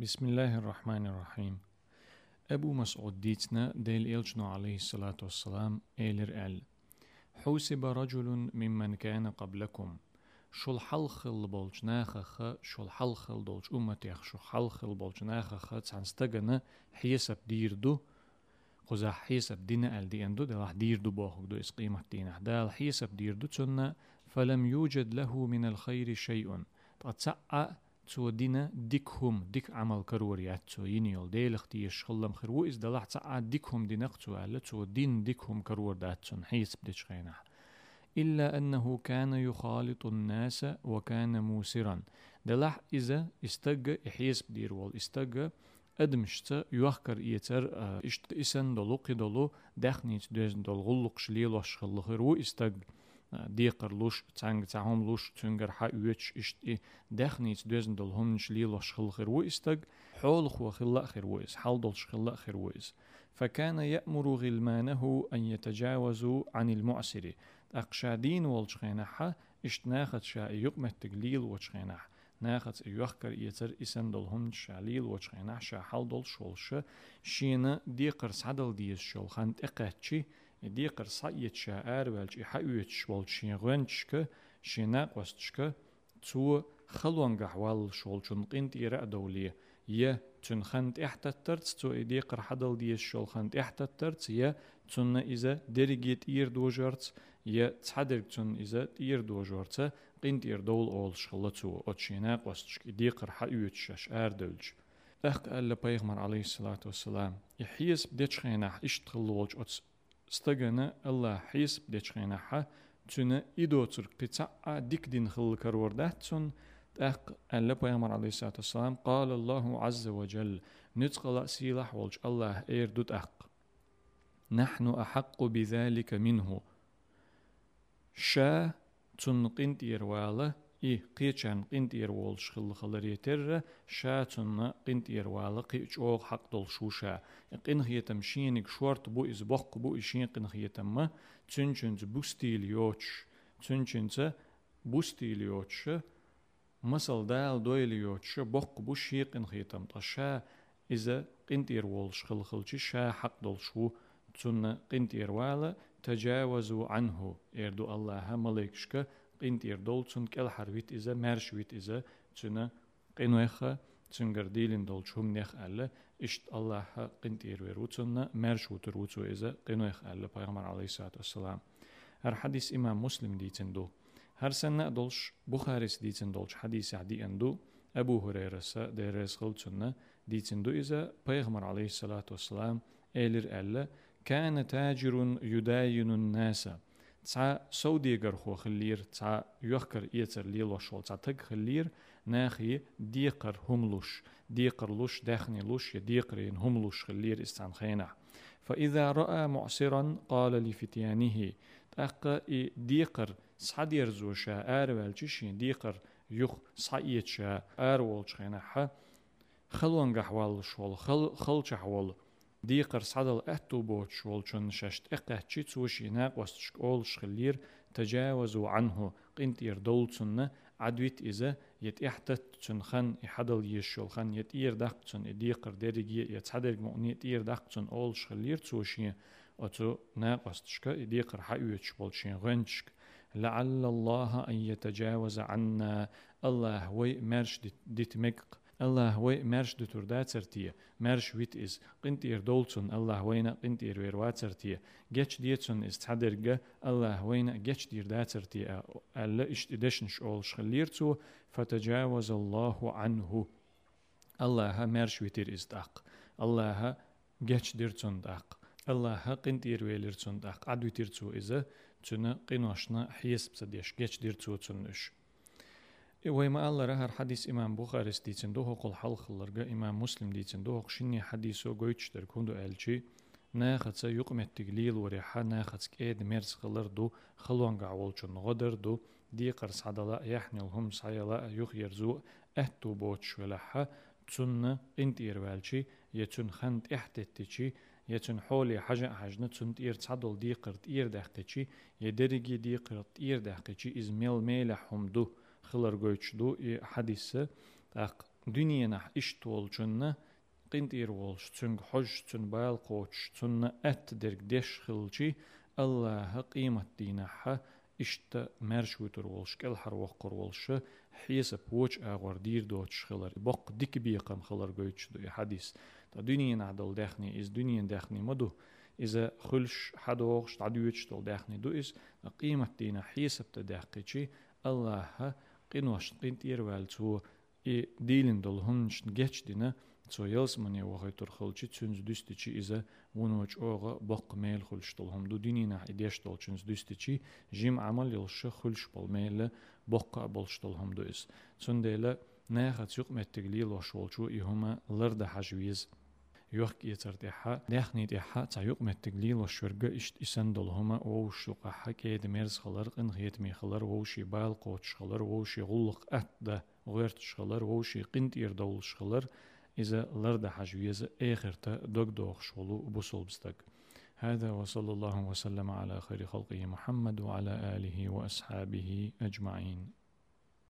بسم الله الرحمن الرحيم أبو مسعود ديتنا ديل إلجنو عليه الصلاة والسلام إيلر أل حوسب رجل ممن كان قبلكم شل حلخل بولج ناخخ شل حلخل دولج أمتيخ شل حلخل بولج ناخخ تسانستغن حيسب ديردو قزا حيسب دينا ال دي اندو دل ديردو بوخك دو اس قيمة دينا دال حيسب ديردو تسنة فلم يوجد له من الخير شيء تتسعى تو دينا ديكهم ديك عمل كرور ياتو ينيول ديلخ تيش خلم خير وإز دلح تسعى ديكهم دينق تو ألا تو دين ديكهم كرور داتسون حيسب ديش خينح إلا أنه كان يخالط الناس وكان موسرا. دلح إذا استج إحيس بدير وال استج أدمشت يوخكر إيتر إشت إسن دلو قدلو دخنيت دوزن دل غلق شليلوش خلخر و استج ديقر لوش تانگ تاهم لوش تنگر حا يوش اشت دخنيت دوزن دل هم شليلوش خلخر و استج حول خو خلا خير ويس حال دل خلا خير ويس فكان يأمر غلمانه أن يتجاوزوا عن المعسر أقشادين والشخينحة اشتناخت شا يقمت تقليل وشخينح ناخت يوخكر يتر إسن دلهم شاليل وشخينح شا حال دل شولش شينا ديقر سعدل ديس شول خانت اقاتشي ديقر سعيت شا آروالش إحاويتش والشين غنشك شينا قوستشك تو خلوان قحوال شولشون قنت إيرا دوليه يه تون خنت احتترت تو ايدي قر حدل دي الشول خنت احتترت يه تون إذا درجيت إير دوجرت يه تحدر تون إذا إير دوجرت قنت إير دول أول شغلتو أتشينا قوستشك إيدي قر حيوتشش آر دولج أخ ألا بيغمر عليه الصلاة والسلام يحيس بديش خيناح اشتغلوج أتس استغنى الله حيس بديش خيناحا تون إدو ترك قطع ديك دين خل كروردات تون أق ألا بيغمر قال الله عز وجل نتقل سيلح والج الله إير دوت أق نحن أحق بذلك منه شا تنقين تيروالا إي قيچان قنتير والش خل خلر يتر شا تن قنتير والا قيچ اوغ حق دول شوشا قن هيتم شينك شورت بو إز بوق بو إشين قن هيتم تنچنز بوستيل يوچ تنچنز بوستيل يوچ مثل دال دويل يوتش بوق بو شيقن خيتم طشا إذا قنتير والش خل خلشي شا حق دول شو تن قنتير والا تجاوزوا عنه إردو الله مليكشك qintirdol çün kel harvit izə mərşvit izə çünə qinvəxə çüngər dilin dol çum nex əllə işt Allah qintir veru çünə mərşvutur uçu izə qinvəx əllə peyğəmbər əleyhissalatu vesselam. Hər hadis İmam Müslim deyicin dol Hər sənə dolş Buxaris deyicin dolş hadis ədi endu Əbu Hüreyrəsə dərəs qılçınna deyicin du izə Peyğəmbər əleyhissalatu vesselam elir əllə kənə tacirun yudayinun nasa كان تاجر يداين الناس تسعى سودي خو خلير تسعى يخكر إيتر ليلو شول تسعى تك خلير ناخي ديقر هملوش ديقر لوش داخني لوش يديقرين هملوش خلير استان خينه فإذا رأى معصرا قال لفتيانه تأقى ديقر صعد يرزوشا آر والجشين ديقر يخ آر والجخينحا خلوان قحوال شوال خل خل شحوال ديقر صدل أهتو بوت شوال شن ششت إقه تشوشي ناق وستشك أول شخلير تجاوزوا عنه قنت يردول سنة عدويت إذا يت إحتت تن خن إحدل يشول خن يت إير دق تن إديقر درجي يت حدر مؤني إير دق تن أول شخلير تشوشي أتو ناق وستشك إديقر حيوتش بولشين غنشك لعل الله أن يتجاوز عنا الله وي مرش ديت مك الله وي مرش دتور داترتيه مرش ويت إز قنتير دولتون الله وينا قنتير وير واترتيه جيش ديتون إز تحدرجة الله وينا جيش دير داترتيه ألا إشتدشنش أول شخليرتو فتجاوز الله عنه الله مرش ويتر إز داق الله جيش ديرتون داق الله قنتير ويلرتون داق عدويترتو إذا تنا قناشنا حيس بسديش جيش دير تو تنش ويما الله رهر حديث إمام بخاري ديتن دوه قل حل خلرغا إمام مسلم ديتن دوه شني حديثو قويتش در كوندو ألشي ناخد سا يقم التقليل وريحا ناخد كيد ميرس خلر دو خلوان قعولشن غدر دو دي قرص عدلا يحني الهم سايلا يخ يرزو أهتو بوتش ولحا تسن انت إروالشي يتسن خنت احتتشي يتن حولي حاجة حاجة تسن تير تصدل دي قرت إير دحقتشي يدرجي دي قرت إير دحقتشي إز ميل ميل حمدو خلر قويتش دو حديثة أق دنيا نح اشتول جنة قنت إيرولش تنج حج تن بال قوش تن أت درك ديش خلجي الله قيمة دينها اشت مرش وتر ولش كل حر وقر ولش حيسب وچ اغور دير دوتش خلر بق ديك بيقم خلر گوچ دو حديث تا دنيا نعدل دخني از دنيا دخني مدو إذا خلش حدوغش تعدوش دول دخني دو إز قيمة دينا حيسب تدخيشي الله قنوش قنتير والتو إي ديلين دول هنش نجيش دينا تو يلس من يوغي ترخلشي تسنز دوستيشي إذا ونوش أوغا بق ميل خلش دولهم دو دينينا إديش دول تسنز دوستيشي جيم عمل يلش خلش بالميل بق بولش دولهم دو إس تسنديلا ناخد سوق متقليل وشولشو إهما لرد حجويز يوخ يتر ديحا ديخني ديحا تايوق متقليل وشورغا إشت إسان دولهما أو شوقا حكي دميرز خلر قن خيت مي خلر ووشي بايل قوتش خلر ووشي غلق أت دا غيرتش خلر ووشي قنت دولش خلر إذا لرد حجويز آخرتا دوك دوغ شغلو بوصل بستك. هذا وصلى الله وسلم على خير خلقه محمد وعلى آله وأصحابه أجمعين.